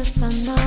the sun